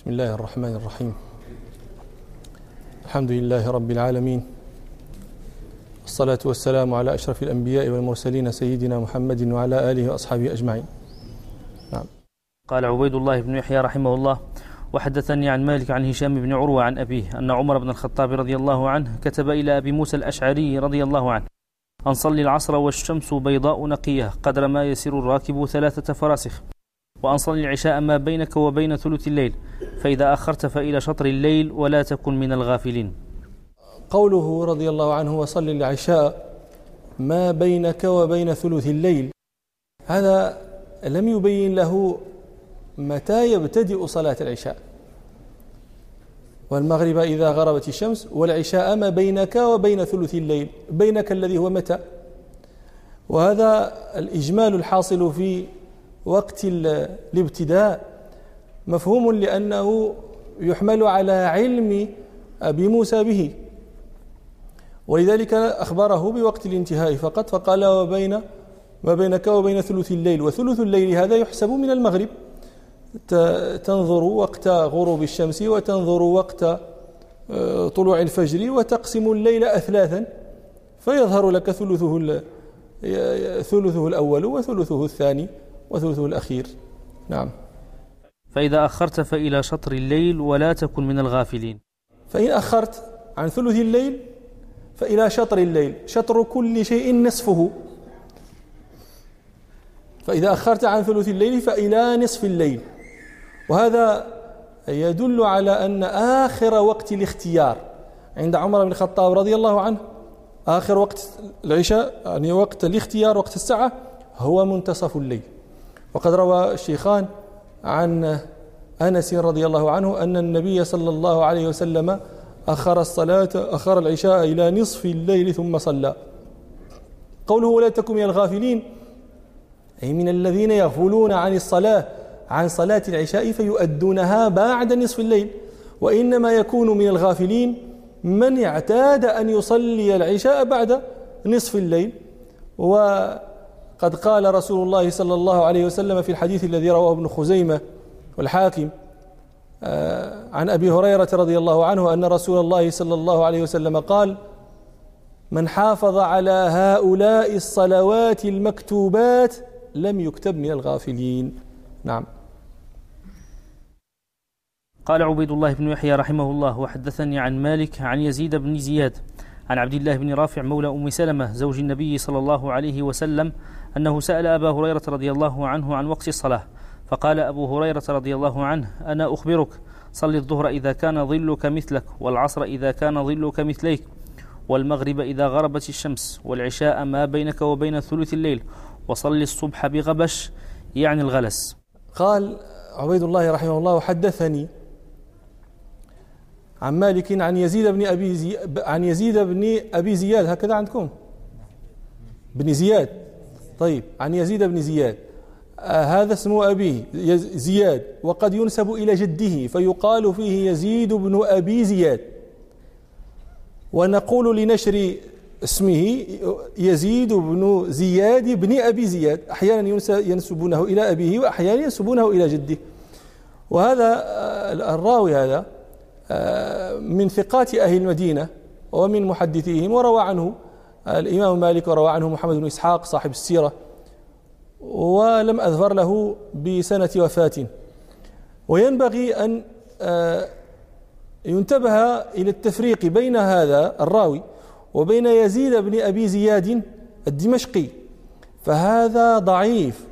بسم الله الرحمن الرحيم الحمد لله رب العالمين الصلاة والسلام على أشرف الأنبياء والمرسلين سيدنا محمد وعلى آله وأصحابه أجمعين نعم قال عبيد الله بن يحيى رحمه الله وحدثني عن مالك عن هشام بن عروة عن أبيه أن عمر بن الخطاب رضي الله عنه كتب إلى أبي موسى الأشعري رضي الله عنه أن صلي العصر والشمس بيضاء نقية قدر ما يسير الراكب ثلاثة فراسخ وأن صلي العشاء ما بينك وبين ثلث الليل فإذا أخرت فإلى شطر الليل ولا تكن من الغافلين. قوله رضي الله عنه وصل العشاء ما بينك وبين ثلث الليل هذا لم يبين له متى يبتدئ صلاة العشاء. والمغرب إذا غربت الشمس والعشاء ما بينك وبين ثلث الليل بينك الذي هو متى؟ وهذا الإجمال الحاصل في وقت الابتداء مفهوم لأنه يحمل على علم أبي موسى به. ولذلك أخبره بوقت الانتهاء فقط فقال وبين ما بينك وبين ثلث الليل. وثلث الليل هذا يحسب من المغرب. تنظر وقت غروب الشمس وتنظر وقت آه، طلوع الفجر وتقسم الليل أثلاثا فيظهر لك ثلثه ثلثه الأول وثلثه الثاني. وثلثه الأخير. نعم. فإذا أخرت فإلى شطر الليل ولا تكن من الغافلين. فإن أخرت عن ثلث الليل فإلى شطر الليل. شطر كل شيء نصفه. فإذا أخرت عن ثلث الليل فإلى نصف الليل. وهذا يدل على أن آخر وقت الاختيار. عند عمر بن الخطاب رضي الله عنه آخر وقت العشاء يعني وقت الاختيار وقت الساعة هو منتصف الليل. وقد روى الشيخان عن أنس رضي الله عنه أن النبي صلى الله عليه وسلم أخر الصلاة أخر العشاء إلى نصف الليل ثم صلى. قوله ولا تكن من الغافلين أي من الذين يغفلون عن الصلاة عن صلاة العشاء فيؤدونها بعد نصف الليل. وإنما يكون من الغافلين من اعتاد أن يصلي العشاء بعد نصف الليل. وقد قال رسول الله صلى الله عليه وسلم في الحديث الذي رواه ابن خزيمة والحاكم آه، عن أبي هريرة رضي الله عنه أن رسول الله صلى الله عليه وسلم قال من حافظ على هؤلاء الصلوات المكتوبات لم يكتب من الغافلين. نعم. قال عبيد الله بن يحيى رحمه الله وحدثني عن مالك عن يزيد بن زياد عن عبد الله بن رافع مولى أم سلمة زوج النبي صلى الله عليه وسلم أنه سأل أبا هريرة رضي الله عنه عن وقت الصلاة فقال أبو هريرة رضي الله عنه أنا أخبرك صل الظهر إذا كان ظلك مثلك والعصر إذا كان ظلك مثليك والمغرب إذا غربت الشمس والعشاء ما بينك وبين ثلث الليل وصل الصبح بغبش يعني الغلس. قال عبيد الله رحمه الله حدثني عن مالك عن يزيد بن أبي زي عن يزيد بن أبي زياد هكذا عندكم؟ بن زياد. طيب عن يزيد بن زياد. آه هذا اسم أبيه زياد وقد ينسب إلى جده فيقال فيه يزيد بن أبي زياد. ونقول لنشر اسمه يزيد بن زياد بن أبي زياد. أحيانا ينسبونه إلى أبيه وأحيانا ينسبونه إلى جده. وهذا آه، الراوي هذا. من ثقات أهل المدينة ومن محدثيهم وروى عنه الإمام مالك وروى عنه محمد بن إسحاق صاحب السيرة ولم أذفر له بسنة وفاة. وينبغي أن آه، ينتبه إلى التفريق بين هذا الراوي وبين يزيد بن أبي زياد الدمشقي فهذا ضعيف.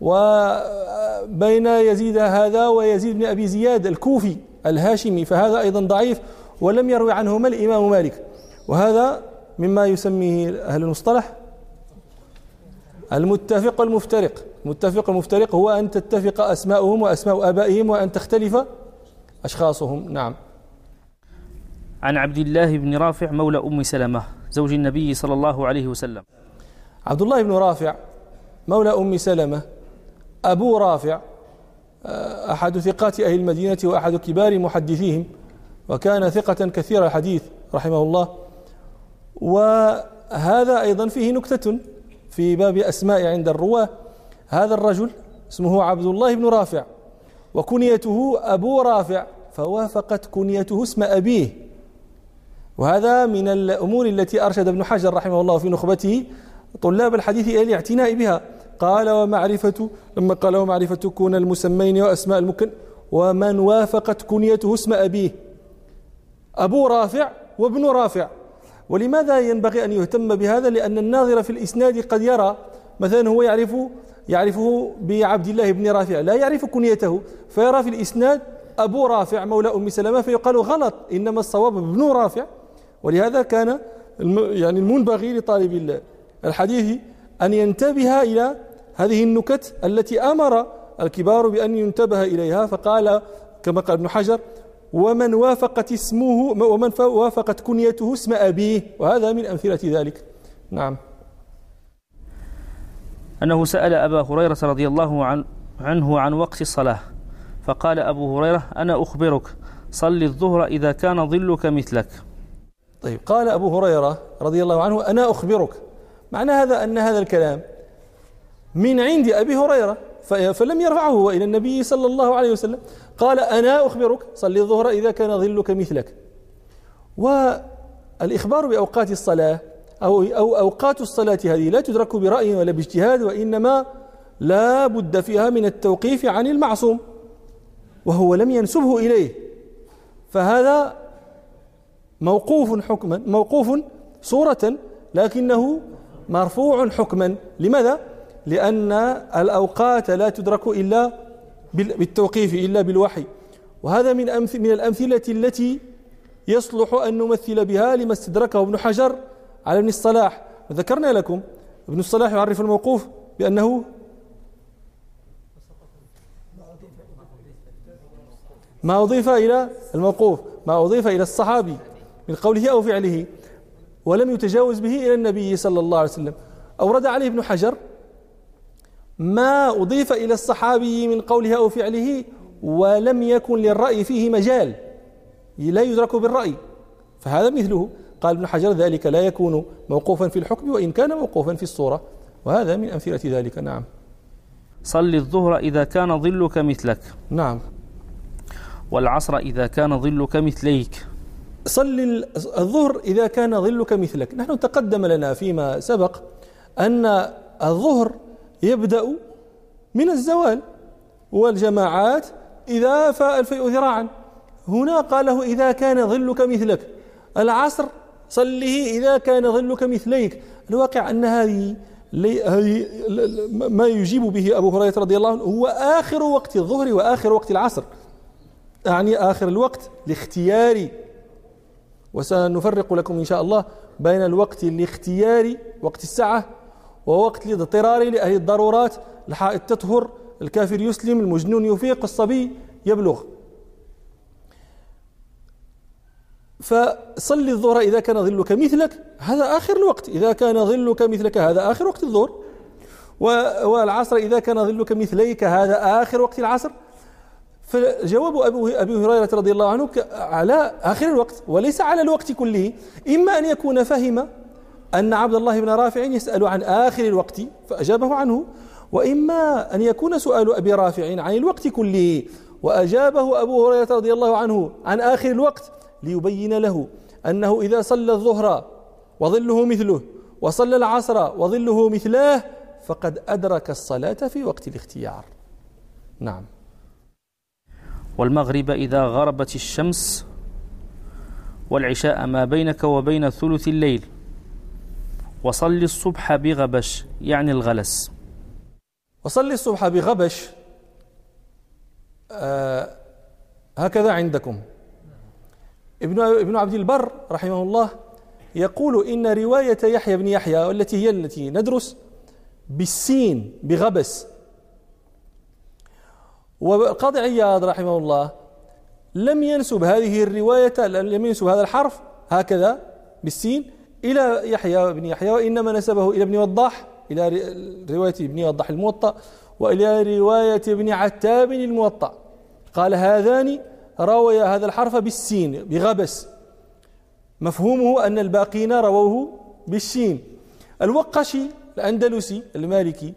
وبين يزيد هذا ويزيد بن أبي زياد الكوفي. الهاشمي فهذا أيضا ضعيف ولم يروي عنهما الإمام مالك. وهذا مما يسميه أهل المصطلح المتفق والمفترق المتفق والمفترق هو أن تتفق أسماؤهم وأسماء آبائهم وأن تختلف أشخاصهم. نعم. عن عبد الله بن رافع مولى أم سلمة زوج النبي صلى الله عليه وسلم. عبد الله بن رافع مولى أم سلمة أبو رافع أحد ثقات أهل المدينة وأحد كبار محدثيهم وكان ثقة كثير الحديث رحمه الله. وهذا أيضا فيه نكتة في باب أسماء عند الرواة. هذا الرجل اسمه عبد الله بن رافع وكنيته أبو رافع فوافقت كنيته اسم أبيه. وهذا من الأمور التي أرشد ابن حجر رحمه الله في نخبته طلاب الحديث إلى الاعتناء بها. قال ومعرفة لما قال ومعرفة كون المسمين وأسماء المكن ومن وافقت كنيته اسم أبيه. أبو رافع وابن رافع. ولماذا ينبغي أن يهتم بهذا؟ لأن الناظر في الإسناد قد يرى مثلا هو يعرف يعرفه بعبد الله بن رافع لا يعرف كنيته فيرى في الإسناد أبو رافع مولى أم سلمة فيقال غلط إنما الصواب ابن رافع. ولهذا كان يعني المنبغي لطالب الحديث أن ينتبه إلى هذه النكت التي أمر الكبار بأن ينتبه إليها فقال كما قال ابن حجر ومن وافقت اسمه ومن وافقت كنيته اسم أبيه. وهذا من أمثلة ذلك. نعم. أنه سأل أبا هريرة رضي الله عن عنه عن وقت الصلاة فقال أبو هريرة أنا أخبرك صل الظهر إذا كان ظلك مثلك. طيب قال أبو هريرة رضي الله عنه أنا أخبرك. معنى هذا أن هذا الكلام من عند أبي هريرة فلم يرفعه إلى النبي صلى الله عليه وسلم. قال أنا أخبرك صلي الظهر إذا كان ظلك مثلك. والإخبار بأوقات الصلاة أو, أو أوقات الصلاة هذه لا تدرك برأي ولا باجتهاد وإنما لا بد فيها من التوقيف عن المعصوم وهو لم ينسبه إليه. فهذا موقوف حكما موقوف صورة لكنه مرفوع حكما. لماذا؟ لأن الأوقات لا تدرك إلا بالتوقيف إلا بالوحي. وهذا من من الأمثلة التي يصلح أن نمثل بها لما استدركه ابن حجر على ابن الصلاح. وذكرنا لكم ابن الصلاح يعرف الموقوف بأنه ما أضيف إلى الموقوف ما أضيف إلى الصحابي من قوله أو فعله ولم يتجاوز به إلى النبي صلى الله عليه وسلم. أورد عليه ابن حجر ما أضيف إلى الصحابي من قوله أو فعله ولم يكن للرأي فيه مجال. لا يدرك بالرأي. فهذا مثله. قال ابن حجر ذلك لا يكون موقوفا في الحكم وإن كان موقوفا في الصورة. وهذا من أمثلة ذلك. نعم. صل الظهر إذا كان ظلك مثلك. نعم. والعصر إذا كان ظلك مثليك. صل الظهر إذا كان ظلك مثلك. نحن تقدم لنا فيما سبق أن الظهر يبدأ من الزوال. والجماعات إذا فاء الفيء ذراعا. هنا قاله إذا كان ظلك مثلك. العصر صله إذا كان ظلك مثليك. الواقع أن هذه هذه ما يجيب به أبو هريرة رضي الله عنه هو آخر وقت الظهر وآخر وقت العصر. يعني آخر الوقت لاختياري. وسنفرق لكم إن شاء الله بين الوقت الاختياري وقت الساعة ووقت الاضطرار لأهل الضرورات الحائط تطهر الكافر يسلم المجنون يفيق الصبي يبلغ. فصلي الظهر إذا كان ظلك مثلك هذا آخر الوقت. إذا كان ظلك مثلك هذا آخر وقت الظهر. والعصر إذا كان ظلك مثليك هذا آخر وقت العصر. فجواب أبي هريرة رضي الله عنه على آخر الوقت وليس على الوقت كله إما أن يكون فهم أن عبد الله بن رافع يسأل عن آخر الوقت فأجابه عنه وإما أن يكون سؤال أبي رافع عن الوقت كله وأجابه أبو هريرة رضي الله عنه عن آخر الوقت ليبين له أنه إذا صلى الظهر وظله مثله وصلى العصر وظله مثلاه فقد أدرك الصلاة في وقت الاختيار. نعم. والمغرب إذا غربت الشمس والعشاء ما بينك وبين ثلث الليل. وصل الصبح بغبش يعني الغلس. وصل الصبح بغبش آه هكذا عندكم. ابن ابن عبد البر رحمه الله يقول إن رواية يحيى بن يحيى والتي هي التي ندرس بالسين بغبس. وقاضي عياض رحمه الله لم ينسب هذه الرواية لم ينسب هذا الحرف هكذا بالسين إلى يحيى بن يحيى وإنما نسبه إلى ابن وضاح إلى رواية ابن وضاح الموطأ وإلى رواية ابن عتاب الموطأ. قال هذان روي هذا الحرف بالسين بغبس. مفهومه أن الباقين رووه بالشين. الوقشي الأندلسي المالكي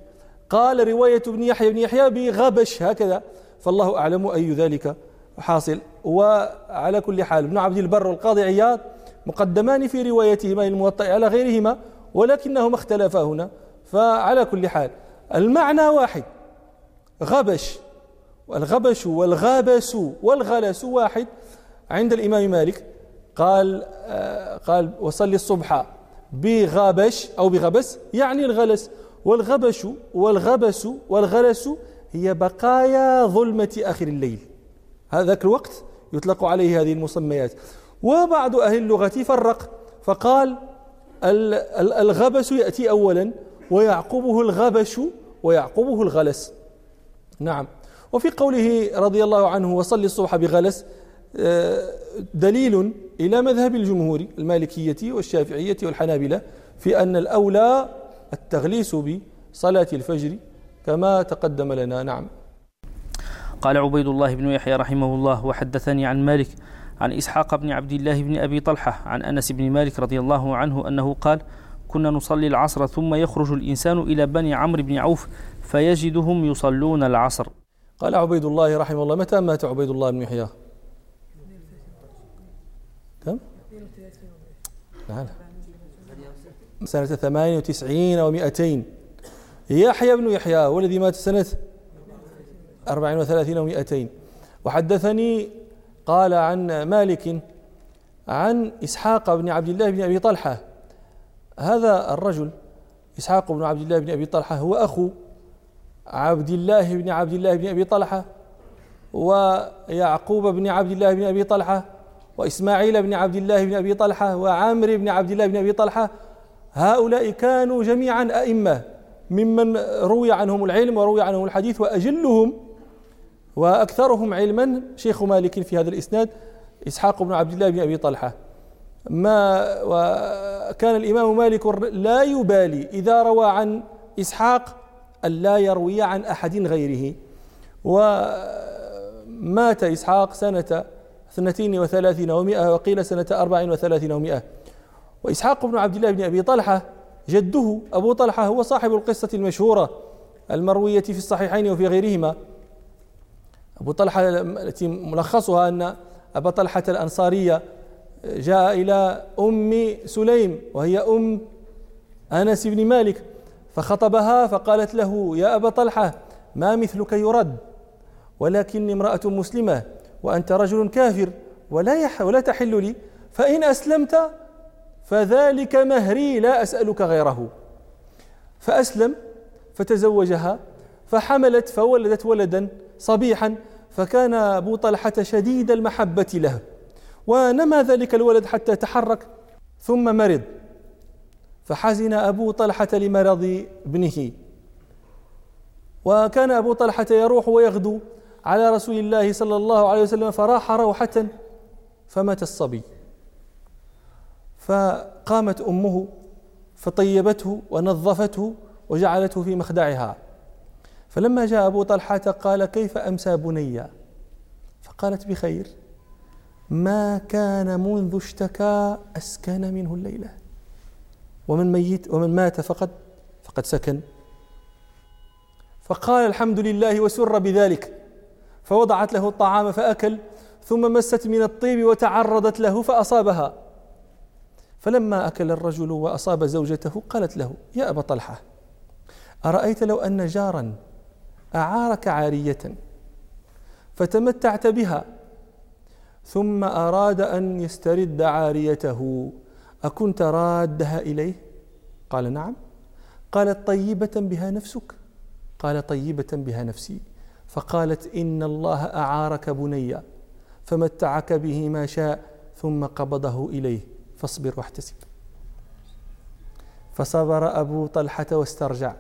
قال رواية ابن يحيى بن يحيى بغبش هكذا. فالله أعلم أي ذلك حاصل. وعلى كل حال ابن عبد البر والقاضي عياض مقدمان في روايتهما للموطأ على غيرهما ولكنهما اختلفا هنا. فعلى كل حال المعنى واحد. غبش. والغبش والغابس والغلس واحد. عند الإمام مالك قال آه قال وصلي الصبح بغابش أو بغبس يعني الغلس. والغبش والغبس والغلس هي بقايا ظلمة آخر الليل. هذاك الوقت يطلق عليه هذه المسميات. وبعض أهل اللغة فرق. فقال الغبس يأتي أولا ويعقبه الغبش ويعقبه الغلس. نعم. وفي قوله رضي الله عنه وصل الصبح بغلس آه، دليل إلى مذهب الجمهور المالكية والشافعية والحنابلة في أن الأولى التغليس بصلاة الفجر كما تقدم لنا. نعم. قال عبيد الله بن يحيى رحمه الله وحدثني عن مالك عن إسحاق بن عبد الله بن أبي طلحة عن أنس بن مالك رضي الله عنه أنه قال كنا نصلي العصر ثم يخرج الإنسان إلى بني عمرو بن عوف فيجدهم يصلون العصر. قال عبيد الله رحمه الله متى مات عبيد الله بن يحيى؟ كم؟ لا لا. سنة ثمانية وتسعين ومائتين يحيى بن يحيى والذي مات سنة أربع وثلاثين ومائتين وحدثني قال عن مالك عن إسحاق بن عبد الله بن أبي طلحة. هذا الرجل إسحاق بن عبد الله بن أبي طلحة هو أخو عبد الله بن عبد الله بن أبي طلحة ويعقوب بن عبد الله بن أبي طلحة وإسماعيل بن عبد الله بن أبي طلحة وعامر بن عبد الله بن أبي طلحة. هؤلاء كانوا جميعا أئمة ممن روي عنهم العلم وروي عنهم الحديث وأجلهم وأكثرهم علما شيخ مالك في هذا الإسناد إسحاق بن عبد الله بن أبي طلحة. ما وكان الإمام مالك لا يبالي إذا روى عن إسحاق أن لا يروي عن أحد غيره. ومات إسحاق سنة اثنتين وثلاثين ومائة وقيل سنة أربع وثلاثين ومائة وإسحاق بن عبد الله بن أبي طلحة جده أبو طلحة هو صاحب القصة المشهورة المروية في الصحيحين وفي غيرهما. أبو طلحة التي ملخصها أن أبا طلحة الأنصارية جاء إلى أم سليم وهي أم أنس بن مالك فخطبها فقالت له يا أبا طلحة ما مثلك يرد؟ ولكني امرأة مسلمة وأنت رجل كافر ولا يح ولا تحل لي فإن أسلمت فذلك مهري لا أسألك غيره. فأسلم فتزوجها فحملت فولدت ولدا صبيحا فكان أبو طلحة شديد المحبة له ونمى ذلك الولد حتى تحرك ثم مرض. فحزن أبو طلحة لمرض ابنه. وكان أبو طلحة يروح ويغدو على رسول الله صلى الله عليه وسلم فراح روحة فمات الصبي. فقامت أمه فطيبته ونظفته وجعلته في مخدعها. فلما جاء أبو طلحة قال كيف أمسى بني؟ فقالت بخير ما كان منذ اشتكى أسكن منه الليلة. ومن ميت ومن مات فقد فقد سكن. فقال الحمد لله وسر بذلك. فوضعت له الطعام فأكل ثم مست من الطيب وتعرضت له فأصابها. فلما أكل الرجل وأصاب زوجته قالت له يا أبا طلحة أرأيت لو أن جارا أعارك عارية فتمتعت بها ثم أراد أن يسترد عاريته. أكنت رادها إليه؟ قال نعم. قالت طيبة بها نفسك؟ قال طيبة بها نفسي. فقالت إن الله أعارك بني فمتعك به ما شاء ثم قبضه إليه. فاصبر واحتسب. فصبر أبو طلحة واسترجع.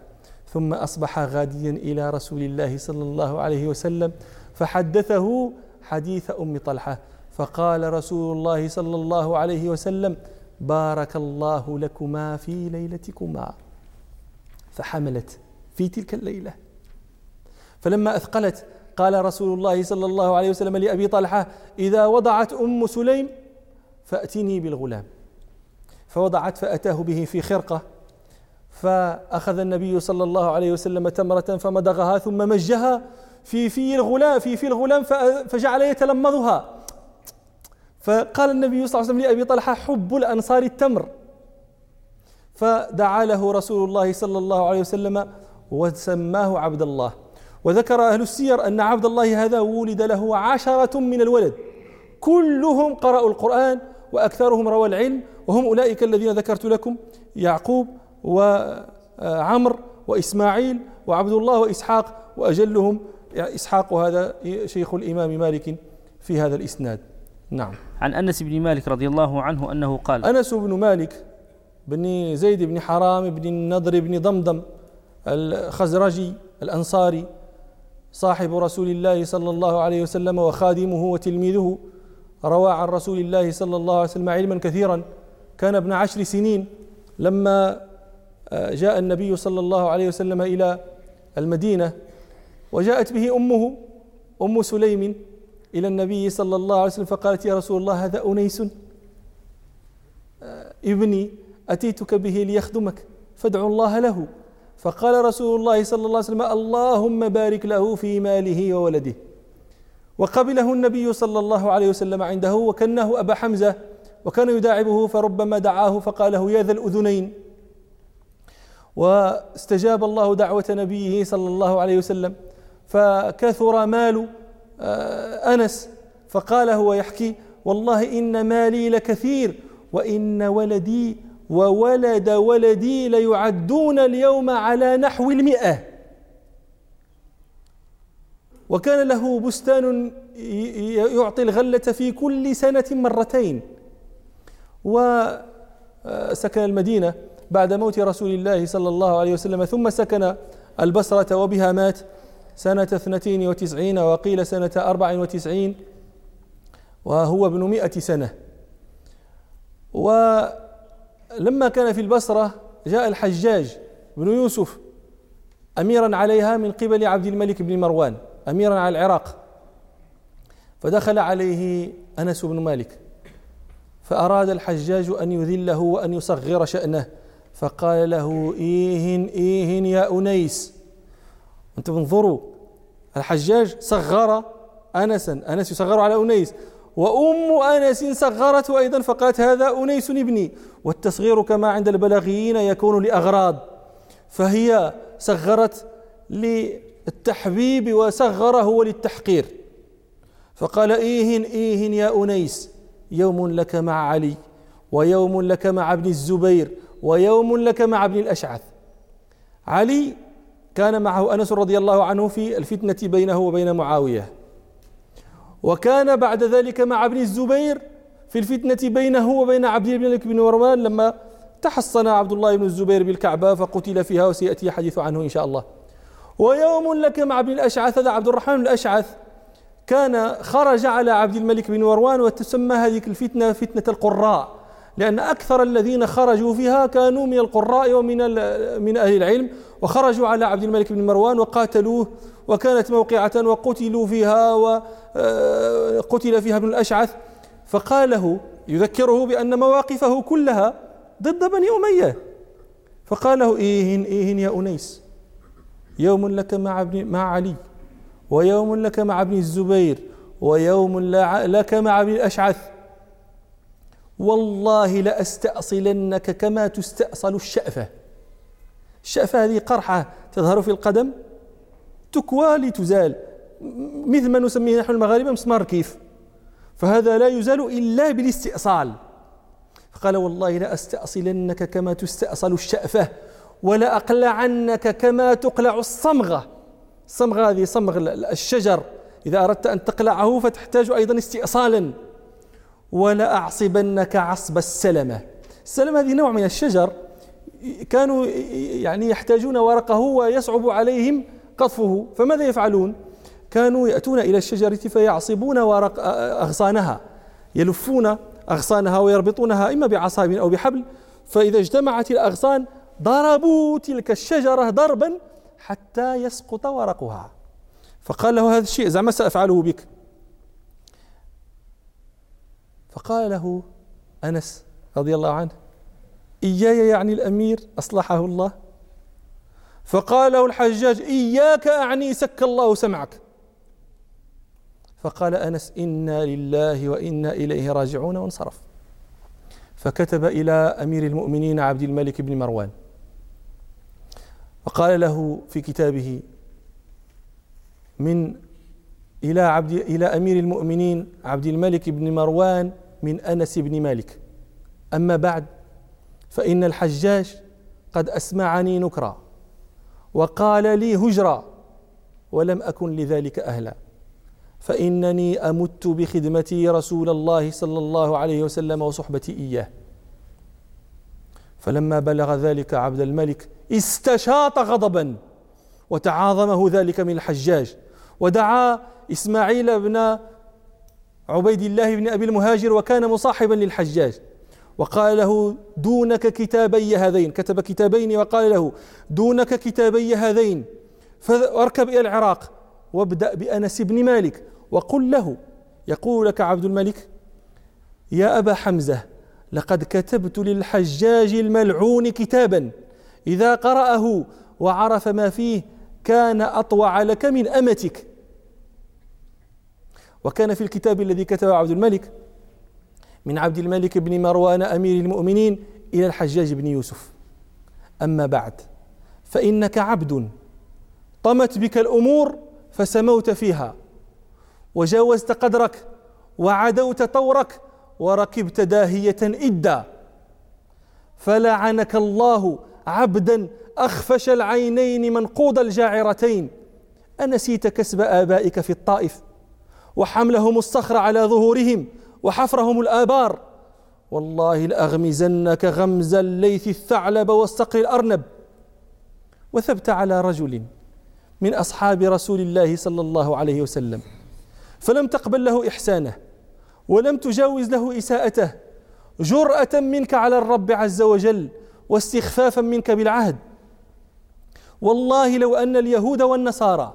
ثم أصبح غاديا إلى رسول الله صلى الله عليه وسلم فحدثه حديث أم طلحة فقال رسول الله صلى الله عليه وسلم بارك الله لكما في ليلتكما. فحملت في تلك الليلة. فلما أثقلت قال رسول الله صلى الله عليه وسلم لأبي طلحة إذا وضعت أم سليم فأتني بالغلام. فوضعت فأتاه به في خرقة. فأخذ النبي صلى الله عليه وسلم تمرة فمضغها ثم مجها في في الغلام في في الغلام فجعل يتلمضها فقال النبي صلى الله عليه وسلم لأبي طلحة حب الأنصار التمر. فدعا له رسول الله صلى الله عليه وسلم وسماه عبد الله. وذكر أهل السير أن عبد الله هذا ولد له عشرة من الولد. كلهم قرأوا القرآن وأكثرهم روى العلم وهم أولئك الذين ذكرت لكم يعقوب وعمر وإسماعيل وعبد الله وإسحاق وأجلهم. إسحاق هذا شيخ الإمام مالك في هذا الإسناد. نعم. عن أنس بن مالك رضي الله عنه أنه قال أنس بن مالك بن زيد بن حرام بن النضر بن ضمضم الخزرجي الأنصاري صاحب رسول الله صلى الله عليه وسلم وخادمه وتلميذه روى عن رسول الله صلى الله عليه وسلم علما كثيرا. كان ابن عشر سنين لما جاء النبي صلى الله عليه وسلم إلى المدينة وجاءت به أمه أم سليم إلى النبي صلى الله عليه وسلم فقالت يا رسول الله هذا أنيس آه، ابني أتيتك به ليخدمك فادعو الله له. فقال رسول الله صلى الله عليه وسلم اللهم بارك له في ماله وولده. وقبله النبي صلى الله عليه وسلم عنده وكنه أبا حمزة وكان يداعبه فربما دعاه فقال له يا ذا الأذنين. واستجاب الله دعوة نبيه صلى الله عليه وسلم. فكثر مال آه، أنس فقال هو يحكي والله إن مالي لكثير وإن ولدي وولد ولدي ليعدون اليوم على نحو المئة. وكان له بستان يعطي الغلة في كل سنة مرتين. وسكن المدينة بعد موت رسول الله صلى الله عليه وسلم ثم سكن البصرة وبها مات سنة اثنتين وتسعين وقيل سنة أربع وتسعين وهو ابن مئة سنة. ولما كان في البصرة جاء الحجاج بن يوسف أميرا عليها من قبل عبد الملك بن مروان أميرا على العراق. فدخل عليه أنس بن مالك فأراد الحجاج أن يذله وأن يصغر شأنه. فقال له إيهن إيهن يا أنيس. أنتم انظروا الحجاج صغر أنسا أنس يصغر على أنيس وأم أنس صغرته أيضا فقالت هذا أنيس ابني. والتصغير كما عند البلاغيين يكون لأغراض. فهي صغرت للتحبيب وصغره للتحقير فقال إيهن إيهن يا أنيس يوم لك مع علي ويوم لك مع ابن الزبير ويوم لك مع ابن الأشعث. علي كان معه أنس رضي الله عنه في الفتنة بينه وبين معاوية. وكان بعد ذلك مع ابن الزبير في الفتنة بينه وبين عبد الملك بن مروان لما تحصن عبد الله بن الزبير بالكعبة فقتل فيها وسيأتي الحديث عنه إن شاء الله. ويوم لك مع ابن الأشعث هذا عبد الرحمن الأشعث كان خرج على عبد الملك بن مروان وتسمى هذه الفتنة فتنة القراء. لأن أكثر الذين خرجوا فيها كانوا من القراء ومن من أهل العلم وخرجوا على عبد الملك بن مروان وقاتلوه وكانت موقعة وقتلوا فيها وقتل آه، فيها ابن الأشعث. فقال له يذكره بأن مواقفه كلها ضد بني أمية. فقال له إيهن إيهن يا أنيس؟ يوم لك مع ابن مع علي ويوم لك مع ابن الزبير ويوم لك مع ابن الأشعث. والله لأستأصلنك كما تستأصل الشأفة. الشأفة هذه قرحة تظهر في القدم تكوى لتزال. مثل ما نسميه نحن المغاربة مسمار كيف. فهذا لا يزال إلا بالاستئصال. فقال والله لأستأصلنك كما تستأصل الشأفة ولا أقلعنك كما تقلع الصمغة. الصمغة هذه صمغ الشجر. إذا أردت أن تقلعه فتحتاج أيضا استئصالا. ولا أعصبنك عصب السلمة. السلمة هذه نوع من الشجر كانوا يعني يحتاجون ورقه ويصعب عليهم قطفه. فماذا يفعلون؟ كانوا يأتون إلى الشجرة فيعصبون ورق أغصانها يلفون أغصانها ويربطونها إما بعصاب أو بحبل. فإذا اجتمعت الأغصان ضربوا تلك الشجرة ضربا حتى يسقط ورقها. فقال له هذا الشيء زعما سأفعله بك. فقال له أنس رضي الله عنه إياي يعني الأمير؟ أصلحه الله. فقال له الحجاج إياك أعني سك الله سمعك. فقال أنس إنا لله وإنا إليه راجعون وانصرف. فكتب إلى أمير المؤمنين عبد الملك بن مروان. وقال له في كتابه من إلى عبد إلى أمير المؤمنين عبد الملك بن مروان من أنس بن مالك. أما بعد فإن الحجاج قد أسمعني نكرا وقال لي هجرا ولم أكن لذلك أهلا. فإنني أمت بخدمتي رسول الله صلى الله عليه وسلم وصحبتي إياه. فلما بلغ ذلك عبد الملك استشاط غضبا وتعاظمه ذلك من الحجاج ودعا إسماعيل بن عبيد الله بن أبي المهاجر وكان مصاحبا للحجاج. وقال له دونك كتابي هذين. كتب كتابين وقال له دونك كتابي هذين فاركب إلى العراق وابدأ بأنس بن مالك. وقل له يقول لك عبد الملك يا أبا حمزة لقد كتبت للحجاج الملعون كتابا. إذا قرأه وعرف ما فيه كان أطوع لك من أمتك. وكان في الكتاب الذي كتبه عبد الملك من عبد الملك بن مروان أمير المؤمنين إلى الحجاج بن يوسف. أما بعد فإنك عبد طمت بك الأمور فسموت فيها وجاوزت قدرك وعدوت طورك وركبت داهية إدا. فلعنك الله عبدا أخفش العينين منقوض الجاعرتين. أنسيت كسب آبائك في الطائف؟ وحملهم الصخر على ظهورهم وحفرهم الآبار. والله لأغمزنك غمز الليث الثعلب والصقر الأرنب. وثبت على رجل من أصحاب رسول الله صلى الله عليه وسلم فلم تقبل له إحسانه ولم تجاوز له إساءته جرأة منك على الرب عز وجل واستخفافا منك بالعهد. والله لو أن اليهود والنصارى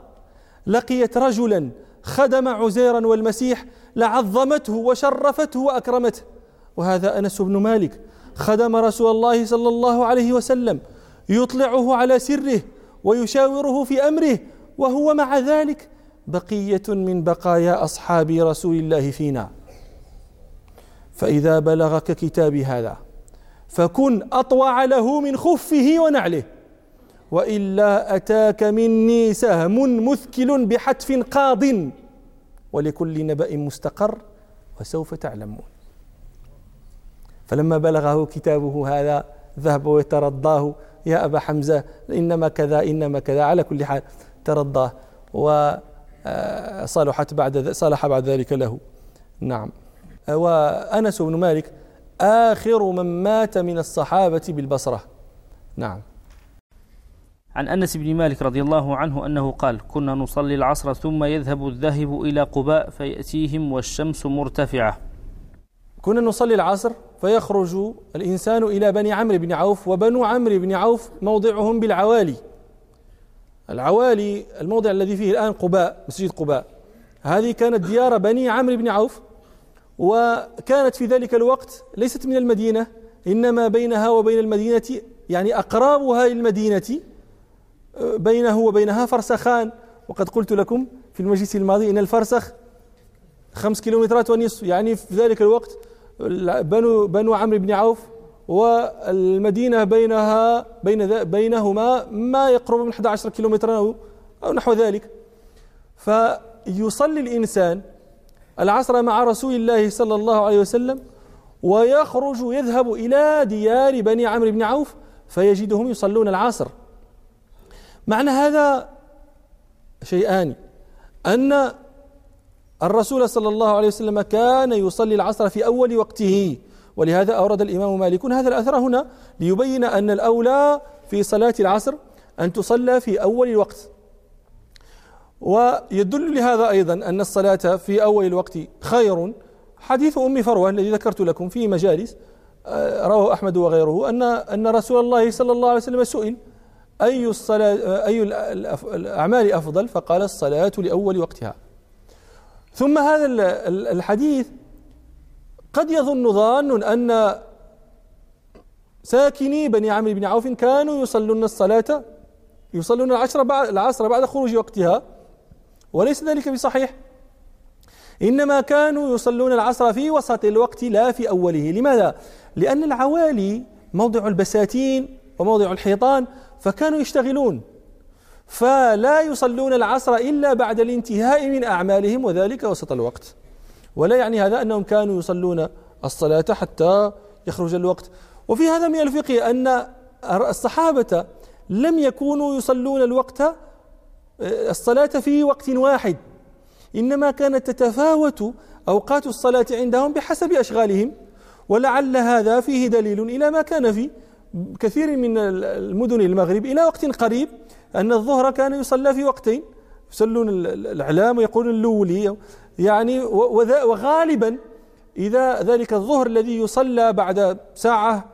لقيت رجلا خدم عزيرا والمسيح لعظمته وشرفته وأكرمته. وهذا أنس بن مالك خدم رسول الله صلى الله عليه وسلم يطلعه على سره ويشاوره في أمره وهو مع ذلك بقية من بقايا أصحاب رسول الله فينا. فإذا بلغك كتابي هذا فكن أطوع له من خفه ونعله. وإلا أتاك مني سهم مثكل بحتف قاض ولكل نبأ مستقر وسوف تعلمون. فلما بلغه كتابه هذا ذهب ويترضاه يا أبا حمزة إنما كذا إنما كذا. على كل حال ترضاه وصلحت بعد صلح بعد ذلك له. نعم. وأنس بن مالك آخر من مات من الصحابة بالبصرة. نعم. عن أنس بن مالك رضي الله عنه أنه قال: كنا نصلي العصر ثم يذهب الذاهب إلى قباء فيأتيهم والشمس مرتفعة. كنا نصلي العصر فيخرج الإنسان إلى بني عمرو بن عوف وبنو عمرو بن عوف موضعهم بالعوالي. العوالي الموضع الذي فيه الآن قباء مسجد قباء. هذه كانت ديار بني عمرو بن عوف وكانت في ذلك الوقت ليست من المدينة إنما بينها وبين المدينة يعني اقرابها للمدينة بينه وبينها فرسخان. وقد قلت لكم في المجلس الماضي إن الفرسخ خمس كيلومترات ونصف يعني في ذلك الوقت بنو بنو عمرو بن عوف والمدينة بينها بين بينهما ما يقرب من 11 كيلومترا أو أو نحو ذلك. فيصلي الإنسان العصر مع رسول الله صلى الله عليه وسلم ويخرج يذهب إلى ديار بني عمرو بن عوف فيجدهم يصلون العصر. معنى هذا شيئان. أن الرسول صلى الله عليه وسلم كان يصلي العصر في أول وقته ولهذا أورد الإمام مالك هذا الأثر هنا ليبين أن الأولى في صلاة العصر أن تصلى في أول الوقت. ويدل لهذا أيضا أن الصلاة في أول الوقت خير. حديث أم فروة الذي ذكرت لكم في مجالس آه، رواه أحمد وغيره أن أن رسول الله صلى الله عليه وسلم سئل أي الصلاة أي الأعمال أفضل؟ فقال الصلاة لأول وقتها. ثم هذا الحديث قد يظن ظان أن ساكني بني عمرو بن عوف كانوا يصلون الصلاة يصلون العشر بعد العصر بعد خروج وقتها وليس ذلك بصحيح. إنما كانوا يصلون العصر في وسط الوقت لا في أوله. لماذا؟ لأن العوالي موضع البساتين وموضع الحيطان فكانوا يشتغلون. فلا يصلون العصر إلا بعد الانتهاء من أعمالهم وذلك وسط الوقت. ولا يعني هذا أنهم كانوا يصلون الصلاة حتى يخرج الوقت. وفي هذا من الفقه أن الصحابة لم يكونوا يصلون الوقت الصلاة في وقت واحد. إنما كانت تتفاوت أوقات الصلاة عندهم بحسب أشغالهم. ولعل هذا فيه دليل إلى ما كان في كثير من المدن المغرب إلى وقت قريب أن الظهر كان يصلى في وقتين. يصلون الإعلام ويقولون اللولي. يعني وغالبا إذا ذلك الظهر الذي يصلى بعد ساعة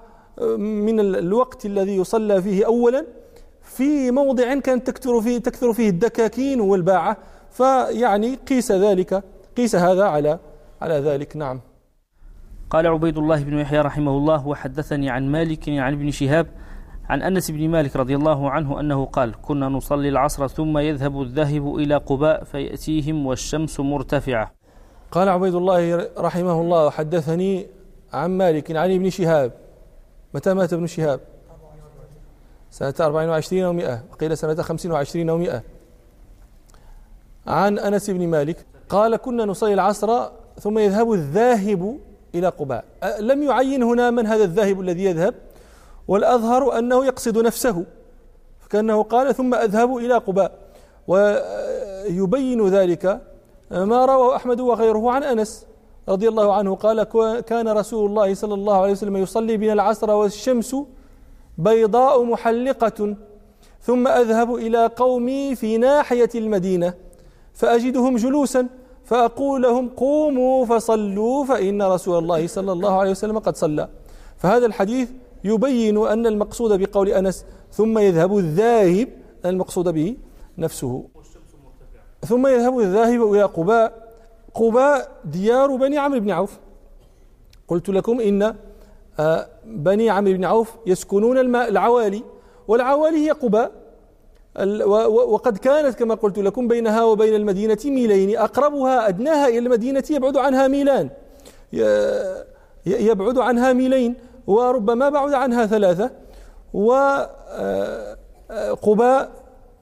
من الوقت الذي يصلى فيه أولا في موضع كانت تكثر فيه تكثر فيه الدكاكين والباعة. فيعني قيس ذلك قيس هذا على على ذلك. نعم. قال عبيد الله بن يحيى رحمه الله وحدثني عن مالك عن ابن شهاب عن أنس بن مالك رضي الله عنه أنه قال: كنا نصلي العصر ثم يذهب الذاهب إلى قباء فيأتيهم والشمس مرتفعة. قال عبيد الله رحمه الله وحدثني عن مالك عن ابن شهاب متى مات ابن شهاب؟ سنة 24 و100 وقيل سنة 25 و100 عن أنس بن مالك قال كنا نصلي العصر ثم يذهب الذاهب إلى قباء. لم يعين هنا من هذا الذاهب الذي يذهب والأظهر أنه يقصد نفسه فكأنه قال ثم أذهب إلى قباء. ويبين ذلك ما رواه أحمد وغيره عن أنس رضي الله عنه قال كان رسول الله صلى الله عليه وسلم يصلي بنا العصر والشمس بيضاء محلقة ثم أذهب إلى قومي في ناحية المدينة فأجدهم جلوسا فأقول لهم قوموا فصلوا فإن رسول الله صلى الله عليه وسلم قد صلى. فهذا الحديث يبين أن المقصود بقول أنس ثم يذهب الذاهب المقصود به نفسه. ثم يذهب الذاهب إلى قباء. قباء ديار بني عمرو بن عوف. قلت لكم إن آه، بني عمرو بن عوف يسكنون العوالي والعوالي هي قباء. وقد كانت كما قلت لكم بينها وبين المدينة ميلين أقربها أدناها إلى المدينة يبعد عنها ميلان. يبعد عنها ميلين وربما بعد عنها ثلاثة. وقباء آه،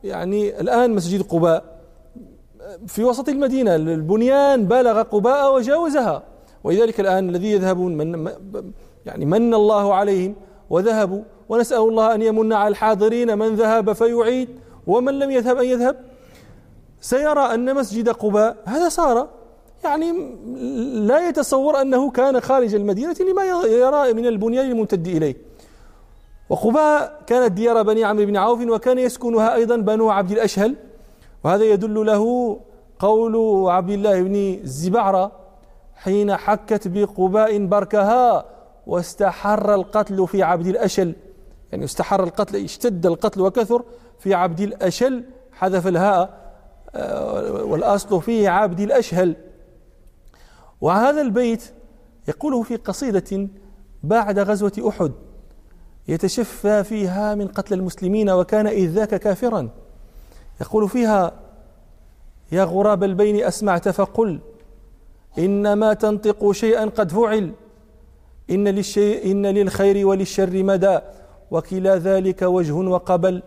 يعني الآن مسجد قباء. في وسط المدينة البنيان بلغ قباء وجاوزها. ولذلك الآن الذي يذهبون من يعني من الله عليهم وذهبوا ونسأل الله أن يمن على الحاضرين من ذهب فيعيد ومن لم يذهب أن يذهب. سيرى أن مسجد قباء هذا صار يعني لا يتصور أنه كان خارج المدينة لما يرى من البنيان الممتد إليه. وقباء كانت ديار بني عمرو بن عوف وكان يسكنها أيضا بنو عبد الأشهل. وهذا يدل له قول عبد الله بن الزبعرة حين حكت بقباء بركها واستحر القتل في عبد الأشل. يعني استحر القتل اشتد القتل وكثر في عبد الأشل حذف الهاء آه، والأصل فيه عبد الأشهل. وهذا البيت يقوله في قصيدة بعد غزوة أحد يتشفى فيها من قتل المسلمين وكان إذ ذاك كافرا. يقول فيها يا غراب البين أسمعت فقل إنما تنطق شيئا قد فعل إن, للشيء إن للخير وللشر مدى وكلا ذلك وجه وقبل.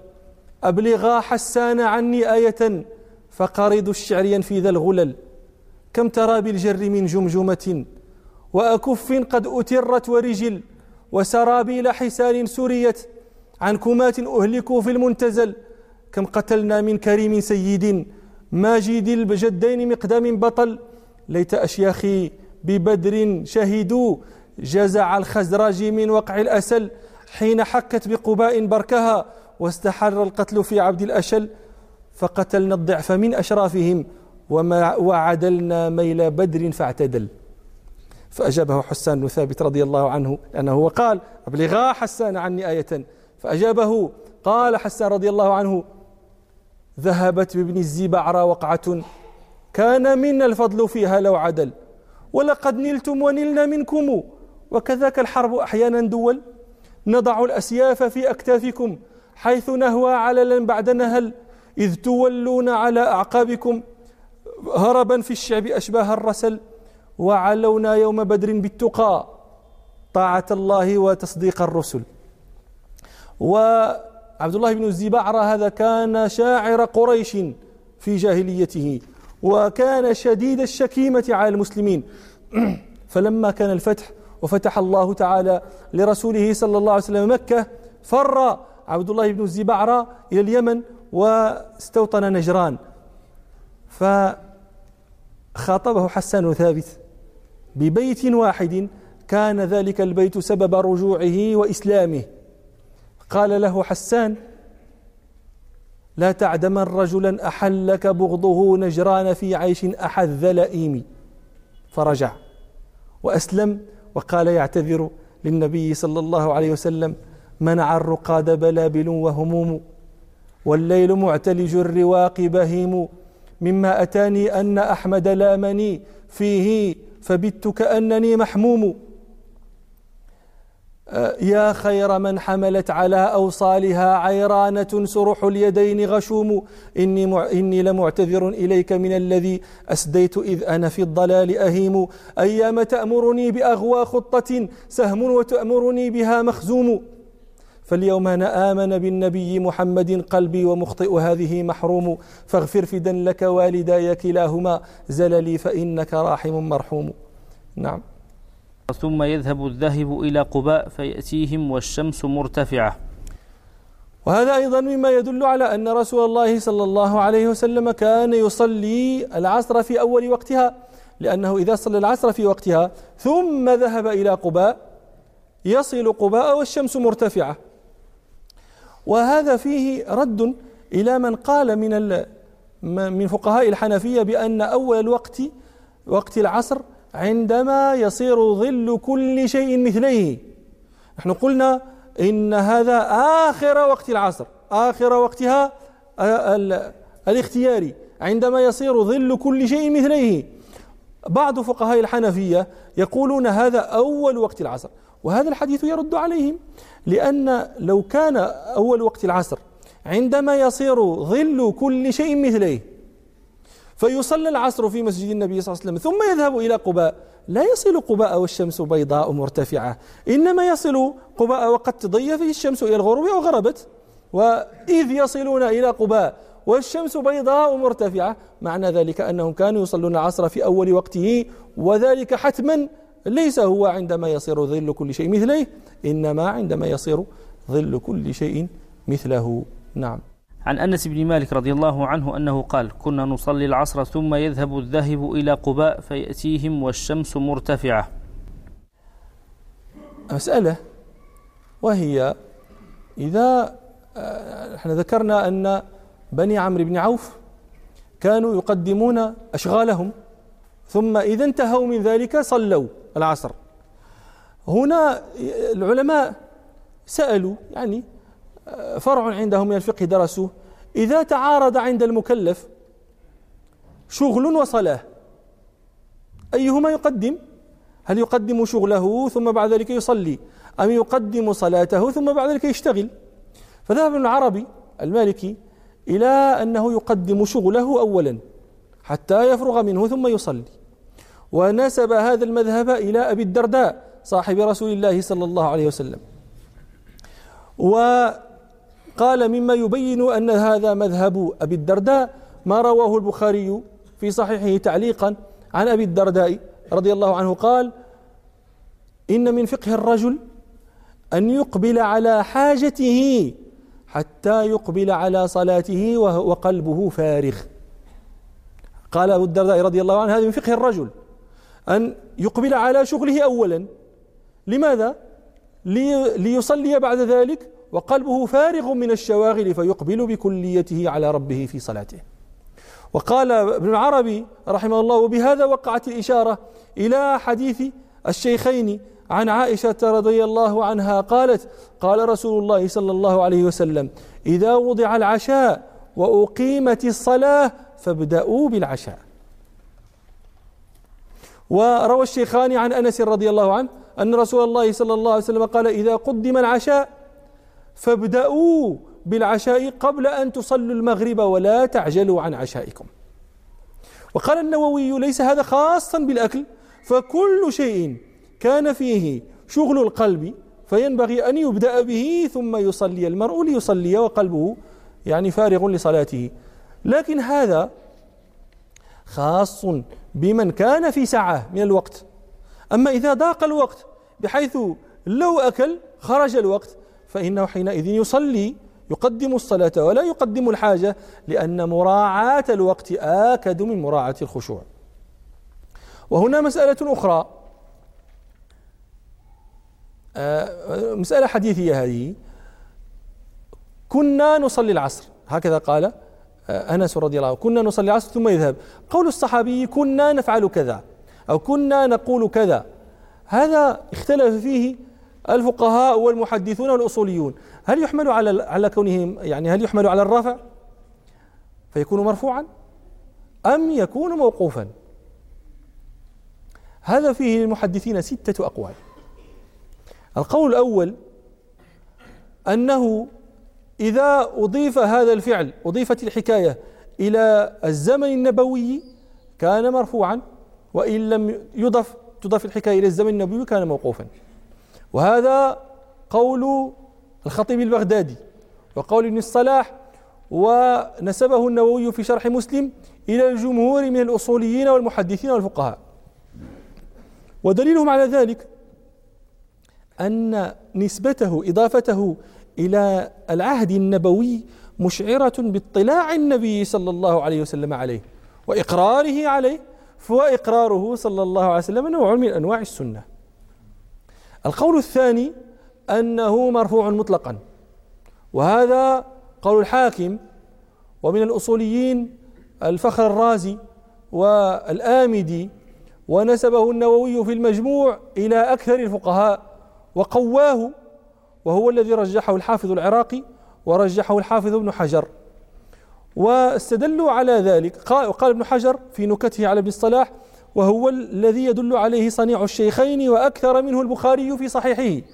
أبلغا حسان عني آية فقرض الشعر ينفي ذا الغلل. كم ترى بالجر من جمجمة وأكف قد أترت ورجل وسرابيل حسان سريت. عن كمات أهلكوا في المنتزل كم قتلنا من كريم سيد. ماجد الجدين مقدام بطل. ليت أشياخي ببدر شهدوا جزع الخزرج من وقع الأسل حين حكت بقباء بركها واستحر القتل في عبد الأشل فقتلنا الضعف من أشرافهم وما وعدلنا ميل بدر فاعتدل. فأجابه حسان بن ثابت رضي الله عنه لأنه قال أبلغا حسان عني آية. فأجابه قال حسان رضي الله عنه ذهبت بابن الزبعرى وقعة كان منا الفضل فيها لو عدل ولقد نلتم ونلنا منكم وكذاك الحرب أحيانا دول نضع الأسياف في أكتافكم حيث نهوى عللا بعد نهل إذ تولون على أعقابكم هربا في الشعب أشباه الرسل وعلونا يوم بدر بالتقى طاعة الله وتصديق الرسل. وعبد الله بن الزبعرة هذا كان شاعر قريش في جاهليته وكان شديد الشكيمة على المسلمين. فلما كان الفتح وفتح الله تعالى لرسوله صلى الله عليه وسلم مكة فر عبد الله بن الزبعرة إلى اليمن واستوطن نجران. فخاطبه حسان ثابت ببيت واحد كان ذلك البيت سبب رجوعه وإسلامه. قال له حسان لا تعدمن رجلا أحلك بغضه نجران في عيش أحذ لئيم. فرجع وأسلم وقال يعتذر للنبي صلى الله عليه وسلم منع الرقاد بلابل وهموم والليل معتلج الرواق بهيم مما أتاني أن أحمد لامني فيه فبت كأنني محموم. يا خير من حملت على أوصالها عيرانة سرح اليدين غشوم. إني, مع إني لمعتذر إليك من الذي أسديت إذ أنا في الضلال أهيم. أيام تأمرني بأغوى خطة سهم وتأمرني بها مخزوم. فاليوم أنا آمن بالنبي محمد قلبي ومخطئ هذه محروم. فاغفر فدا لك والداي كلاهما. زللي فإنك راحم مرحوم. نعم. ثم يذهب الذاهب إلى قباء فيأتيهم والشمس مرتفعة. وهذا أيضا مما يدل على أن رسول الله صلى الله عليه وسلم كان يصلي العصر في أول وقتها لأنه إذا صلى العصر في وقتها ثم ذهب إلى قباء يصل قباء والشمس مرتفعة. وهذا فيه رد إلى من قال من من فقهاء الحنفية بأن أول الوقت وقت العصر عندما يصير ظل كل شيء مثليه. نحن قلنا إن هذا آخر وقت العصر آخر وقتها الاختياري عندما يصير ظل كل شيء مثليه. بعض فقهاء الحنفية يقولون هذا أول وقت العصر وهذا الحديث يرد عليهم. لأن لو كان أول وقت العصر عندما يصير ظل كل شيء مثليه فيصلى العصر في مسجد النبي صلى الله عليه وسلم ثم يذهب إلى قباء. لا يصل قباء والشمس بيضاء مرتفعة. إنما يصل قباء وقد تضيف الشمس إلى الغروب أو غربت. وإذ يصلون إلى قباء والشمس بيضاء مرتفعة معنى ذلك أنهم كانوا يصلون العصر في أول وقته. وذلك حتما ليس هو عندما يصير ظل كل شيء مثله إنما عندما يصير ظل كل شيء مثله. نعم. عن أنس بن مالك رضي الله عنه أنه قال: كنا نصلي العصر ثم يذهب الذاهب إلى قباء فيأتيهم والشمس مرتفعة. مسألة وهي إذا آه، إحنا ذكرنا أن بني عمرو بن عوف كانوا يقدمون أشغالهم ثم إذا انتهوا من ذلك صلوا العصر هنا العلماء سألوا يعني فرع عندهم من الفقه درسوه إذا تعارض عند المكلف شغل وصلاة أيهما يقدم؟ هل يقدم شغله ثم بعد ذلك يصلي أم يقدم صلاته ثم بعد ذلك يشتغل؟ فذهب ابن العربي المالكي إلى أنه يقدم شغله أولا حتى يفرغ منه ثم يصلي. ونسب هذا المذهب إلى أبي الدرداء صاحب رسول الله صلى الله عليه وسلم. وقال مما يبين أن هذا مذهب أبي الدرداء ما رواه البخاري في صحيحه تعليقا عن أبي الدرداء رضي الله عنه قال إن من فقه الرجل أن يقبل على حاجته حتى يقبل على صلاته وقلبه فارغ قال أبو الدرداء رضي الله عنه هذا من فقه الرجل أن يقبل على شغله أولا لماذا؟ لي ليصلي بعد ذلك وقلبه فارغ من الشواغل فيقبل بكليته على ربه في صلاته. وقال ابن العربي رحمه الله وبهذا وقعت الإشارة إلى حديث الشيخين عن عائشة رضي الله عنها قالت قال رسول الله صلى الله عليه وسلم إذا وضع العشاء وأقيمت الصلاة فابدأوا بالعشاء. وروى الشيخان عن أنس رضي الله عنه أن رسول الله صلى الله عليه وسلم قال إذا قدم العشاء فابدأوا بالعشاء قبل أن تصلوا المغرب ولا تعجلوا عن عشائكم. وقال النووي ليس هذا خاصا بالأكل فكل شيء كان فيه شغل القلب فينبغي أن يبدأ به ثم يصلي. المرء ليصلي وقلبه يعني فارغ لصلاته. لكن هذا خاص بمن كان في سعة من الوقت. أما إذا ضاق الوقت بحيث لو أكل خرج الوقت فإنه حينئذ يصلي يقدم الصلاة ولا يقدم الحاجة لأن مراعاة الوقت آكد من مراعاة الخشوع. وهنا مسألة أخرى. آه، مسألة حديثية هذه. كنا نصلي العصر. هكذا قال آه، أنس رضي الله عنه كنا نصلي العصر ثم يذهب. قول الصحابي كنا نفعل كذا أو كنا نقول كذا. هذا اختلف فيه الفقهاء والمحدثون والأصوليون. هل يحمل على على كونه يعني هل يحمل على الرفع؟ فيكون مرفوعا؟ أم يكون موقوفا؟ هذا فيه للمحدثين ستة أقوال. القول الأول أنه إذا أضيف هذا الفعل أضيفت الحكاية إلى الزمن النبوي كان مرفوعا وإن لم يضف تضاف الحكاية إلى الزمن النبوي كان موقوفا. وهذا قول الخطيب البغدادي وقول ابن الصلاح ونسبه النووي في شرح مسلم إلى الجمهور من الأصوليين والمحدثين والفقهاء. ودليلهم على ذلك أن نسبته إضافته إلى العهد النبوي مشعرة باطلاع النبي صلى الله عليه وسلم عليه وإقراره عليه فإقراره صلى الله عليه وسلم نوع من أنواع السنة. القول الثاني أنه مرفوع مطلقا. وهذا قول الحاكم ومن الأصوليين الفخر الرازي والآمدي ونسبه النووي في المجموع إلى أكثر الفقهاء وقواه وهو الذي رجحه الحافظ العراقي ورجحه الحافظ ابن حجر. واستدلوا على ذلك قال, ابن حجر في نكته على ابن الصلاح وهو الذي يدل عليه صنيع الشيخين وأكثر منه البخاري في صحيحه.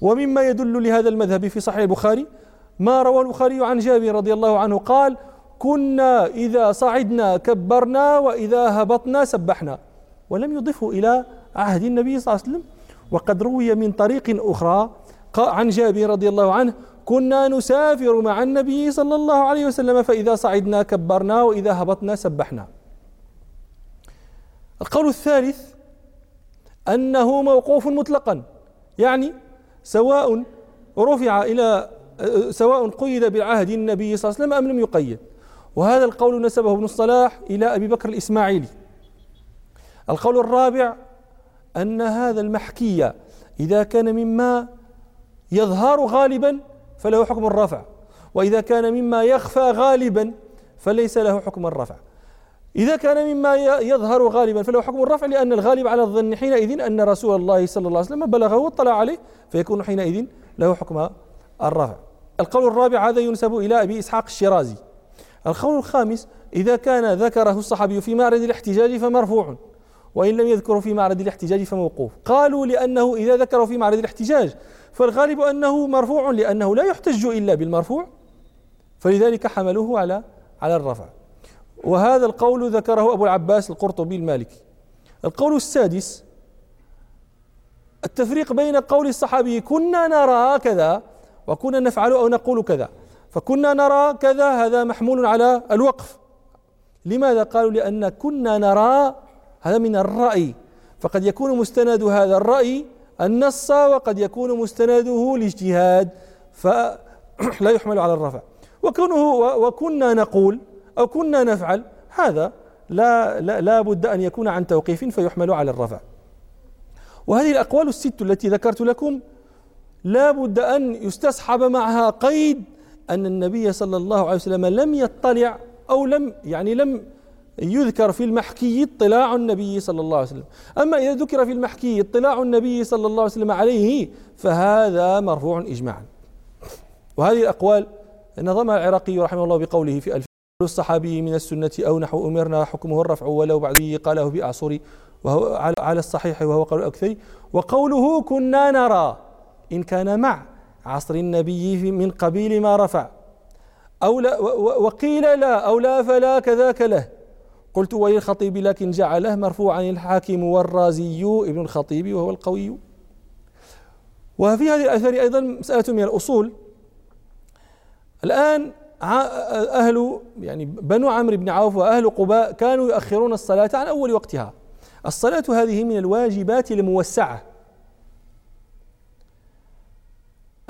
ومما يدل لهذا المذهب في صحيح البخاري ما روى البخاري عن جابر رضي الله عنه قال كنا إذا صعدنا كبرنا وإذا هبطنا سبحنا ولم يضفه إلى عهد النبي صلى الله عليه وسلم. وقد روي من طريق أخرى عن جابر رضي الله عنه كنا نسافر مع النبي صلى الله عليه وسلم فإذا صعدنا كبرنا وإذا هبطنا سبحنا القول الثالث أنه موقوف مطلقا يعني سواء رفع إلى سواء قيد بعهد النبي صلى الله عليه وسلم أم لم يقيد. وهذا القول نسبه ابن الصلاح إلى أبي بكر الإسماعيلي. القول الرابع أن هذا المحكي إذا كان مما يظهر غالبا فله حكم الرفع وإذا كان مما يخفى غالبا فليس له حكم الرفع. إذا كان مما يظهر غالبا فله حكم الرفع لأن الغالب على الظن حينئذ أن رسول الله صلى الله عليه وسلم بلغه واطلع عليه فيكون حينئذ له حكم الرفع. القول الرابع هذا ينسب إلى أبي إسحاق الشيرازي. القول الخامس إذا كان ذكره الصحابي في معرض الاحتجاج فمرفوع وإن لم يذكره في معرض الاحتجاج فموقوف. قالوا لأنه إذا ذكره في معرض الاحتجاج فالغالب أنه مرفوع لأنه لا يحتج إلا بالمرفوع فلذلك حملوه على على الرفع. وهذا القول ذكره أبو العباس القرطبي المالكي. القول السادس التفريق بين قول الصحابي كنا نرى كذا وكنا نفعل أو نقول كذا. فكنا نرى كذا هذا محمول على الوقف. لماذا قالوا؟ لأن كنا نرى هذا من الرأي. فقد يكون مستند هذا الرأي النص وقد يكون مستنده الاجتهاد فلا يحمل على الرفع. وكونه وكنا نقول أو كنا نفعل هذا لا, لا, لا بد أن يكون عن توقيف فيحمل على الرفع. وهذه الأقوال الست التي ذكرت لكم لا بد أن يستصحب معها قيد أن النبي صلى الله عليه وسلم لم يطلع أو لم يعني لم يذكر في المحكي اطلاع النبي صلى الله عليه وسلم. أما إذا ذكر في المحكي اطلاع النبي صلى الله عليه وسلم عليه فهذا مرفوع إجماعا. وهذه الأقوال نظمها العراقي رحمه الله بقوله في ألف الصحابي من السنة أو نحو أمرنا حكمه الرفع ولو بعده قاله بأعصر وهو على الصحيح وهو قول الأكثر وقوله كنا نرى إن كان مع عصر النبي من قبيل ما رفع. أو لا وقيل لا أو لا فلا كذاك له. قلت وللخطيب لكن جعله مرفوعا الحاكم والرازي ابن الخطيب وهو القوي. وفي هذه الأثر أيضا مسألة من الأصول. الآن أهل يعني بنو عمرو بن عوف وأهل قباء كانوا يؤخرون الصلاة عن أول وقتها. الصلاة هذه من الواجبات الموسعة.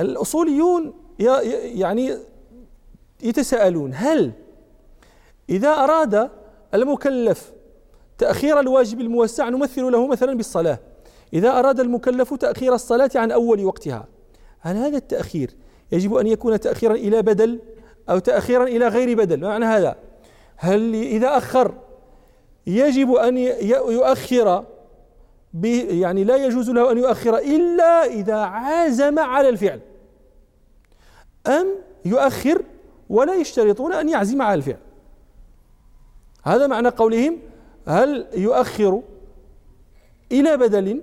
الأصوليون يعني يتساءلون هل إذا أراد المكلف تأخير الواجب الموسع نمثل له مثلا بالصلاة. إذا أراد المكلف تأخير الصلاة عن أول وقتها. هل هذا التأخير يجب أن يكون تأخيرا إلى بدل أو تأخيرا إلى غير بدل. ما معنى هذا هل إذا أخر يجب أن يؤخر يعني لا يجوز له أن يؤخر إلا إذا عازم على الفعل. أم يؤخر ولا يشترطون أن يعزم على الفعل. هذا معنى قولهم هل يؤخر إلى بدل؟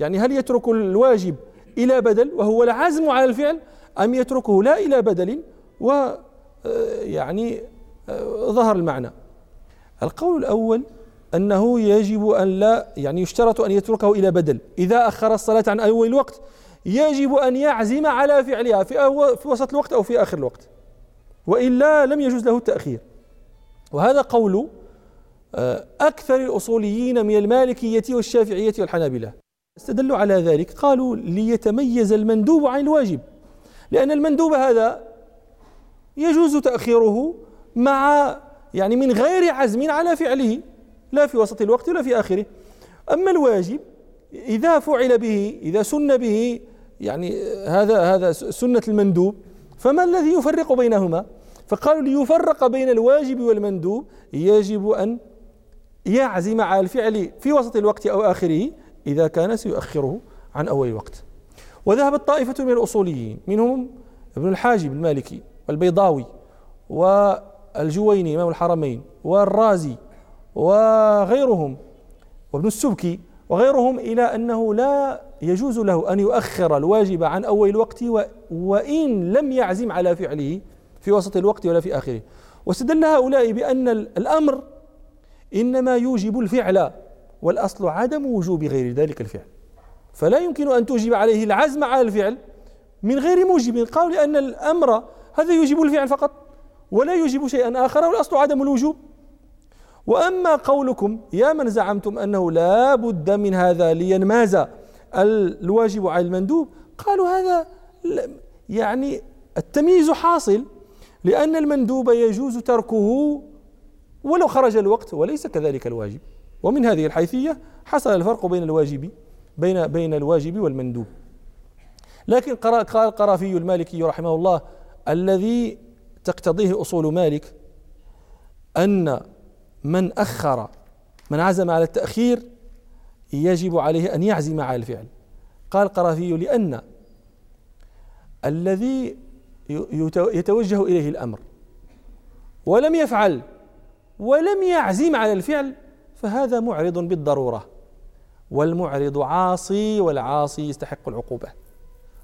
يعني هل يترك الواجب إلى بدل وهو العزم على الفعل أم يتركه لا إلى بدل و آه، آه، ظهر المعنى. القول الأول أنه يجب أن لا يعني يشترط أن يتركه إلى بدل. إذا أخر الصلاة عن أول الوقت يجب أن يعزم على فعلها في, في وسط الوقت أو في آخر الوقت. وإلا لم يجوز له التأخير. وهذا قول آه، أكثر الأصوليين من المالكية والشافعية والحنابلة. استدلوا على ذلك قالوا ليتميز المندوب عن الواجب. لأن المندوب هذا يجوز تأخيره مع يعني من غير عزم على فعله لا في وسط الوقت ولا في آخره. أما الواجب إذا فعل به إذا سن به يعني هذا هذا سنة المندوب فما الذي يفرق بينهما؟ فقالوا ليفرق بين الواجب والمندوب يجب أن يعزم على الفعل في وسط الوقت أو آخره إذا كان سيؤخره عن أول الوقت وذهبت طائفة من الأصوليين منهم ابن الحاجب المالكي والبيضاوي والجويني إمام الحرمين والرازي وغيرهم وابن السبكي وغيرهم إلى أنه لا يجوز له أن يؤخر الواجب عن أول الوقت وإن لم يعزم على فعله في وسط الوقت ولا في آخره. واستدل هؤلاء بأن الأمر إنما يوجب الفعل والأصل عدم وجوب غير ذلك الفعل. فلا يمكن أن توجب عليه العزم على الفعل من غير موجب. قالوا لأن الأمر هذا يوجب الفعل فقط ولا يوجب شيئا آخر والأصل عدم الوجوب. وأما قولكم يا من زعمتم أنه لا بد من هذا لينماز الواجب على المندوب قالوا هذا يعني التمييز حاصل لأن المندوب يجوز تركه ولو خرج الوقت وليس كذلك الواجب. ومن هذه الحيثية حصل الفرق بين الواجب بين بين الواجب والمندوب. لكن قال القرافي المالكي رحمه الله الذي تقتضيه أصول مالك أن من أخر من عزم على التأخير يجب عليه أن يعزم على الفعل. قال القرافي لأن الذي يتوجه إليه الأمر ولم يفعل ولم يعزم على الفعل فهذا معرض بالضرورة والمعرض عاصي والعاصي يستحق العقوبة.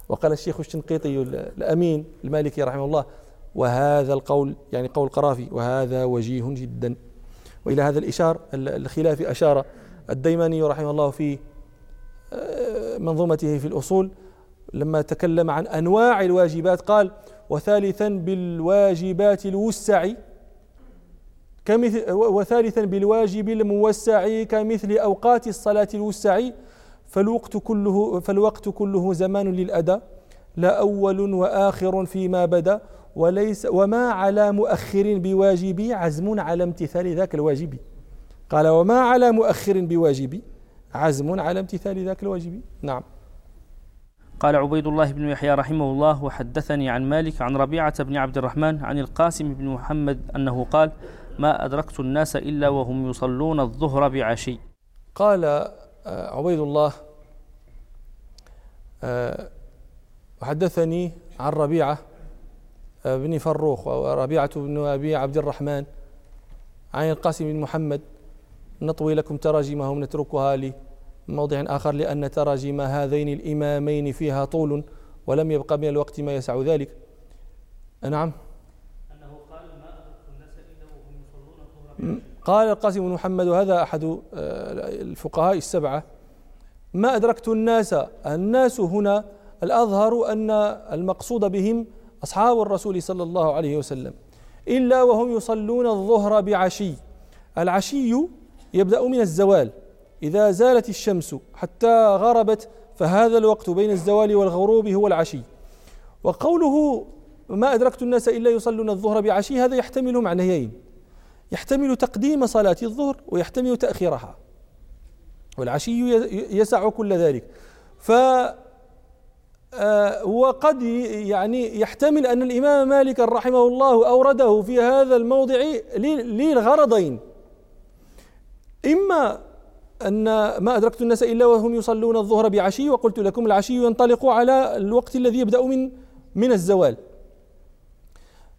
وقال الشيخ الشنقيطي الأمين المالكي رحمه الله وهذا القول يعني قول قرافي وهذا وجيه جدا. وإلى هذا الإشار الخلاف أشار الديماني رحمه الله في آه، منظومته في الأصول لما تكلم عن أنواع الواجبات قال وثالثا بالواجبات الوسع كمثل وثالثا بالواجب الموسع كمثل أوقات الصلاة الوسع فالوقت كله فالوقت كله زمان للأداء لا أول وآخر فيما بدا وليس وما على مؤخر بواجب عزم على امتثال ذاك الواجب. قال وما على مؤخر بواجب عزم على امتثال ذاك الواجب. نعم. قال عبيد الله بن يحيى رحمه الله وحدثني عن مالك عن ربيعة بن عبد الرحمن عن القاسم بن محمد أنه قال ما أدركت الناس إلا وهم يصلون الظهر بعشي قال عبيد الله آه، وحدثني عن ربيعة آه، بن فروخ وربيعة بن أبي عبد الرحمن عن القاسم بن محمد. نطوي لكم تراجمهم نتركها لموضع آخر لأن تراجم هذين الإمامين فيها طول ولم يبق من الوقت ما يسع ذلك. نعم. قال القاسم بن محمد وهذا أحد آه، الفقهاء السبعة ما أدركت الناس الناس هنا الأظهر أن المقصود بهم أصحاب الرسول صلى الله عليه وسلم إلا وهم يصلون الظهر بعشي العشي يبدأ من الزوال إذا زالت الشمس حتى غربت فهذا الوقت بين الزوال والغروب هو العشي. وقوله ما أدركت الناس إلا يصلون الظهر بعشي هذا يحتمل معنيين. يحتمل تقديم صلاة الظهر ويحتمل تأخيرها. والعشي يسع كل ذلك. ف آه، وقد يعني يحتمل أن الإمام مالك رحمه الله أورده في هذا الموضع للغرضين. إما أن ما أدركت الناس إلا وهم يصلون الظهر بعشي وقلت لكم العشي ينطلق على الوقت الذي يبدأ من من الزوال.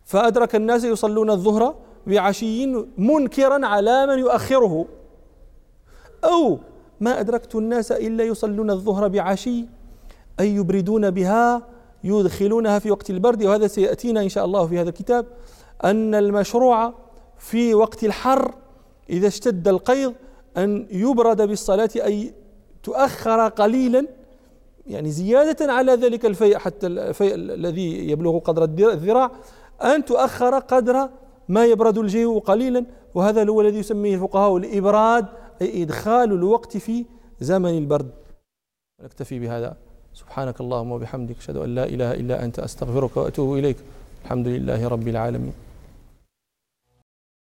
فأدرك الناس يصلون الظهر بعشي منكرا على من يؤخره. أو ما أدركت الناس إلا يصلون الظهر بعشي أي يبردون بها يدخلونها في وقت البرد وهذا سيأتينا إن شاء الله في هذا الكتاب أن المشروع في وقت الحر إذا اشتد القيض أن يبرد بالصلاة أي تؤخر قليلا يعني زيادة على ذلك الفيء حتى الفيء الذي يبلغ قدر الذراع أن تؤخر قدر ما يبرد الجو قليلا وهذا هو الذي يسميه الفقهاء الإبراد أي إدخال الوقت في زمن البرد. نكتفي بهذا. سبحانك اللهم وبحمدك أشهد أن لا إله إلا أنت أستغفرك وأتوب إليك. الحمد لله رب العالمين.